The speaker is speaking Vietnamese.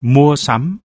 mua sắm.